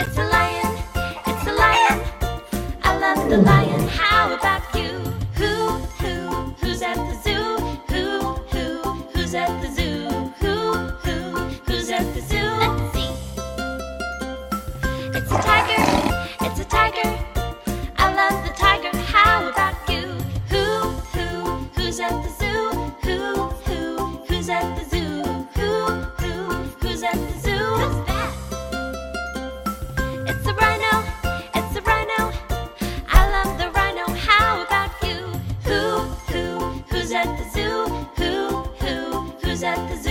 It's a lion, it's a lion. I love the lion. How about you? Who, who, who's at the zoo? Who, who, who's at the zoo? Who, who, who's at the zoo? Let's see. It's a tiger, it's a tiger. I love the tiger. How about you? Who, who, who's at the zoo? At the zoo?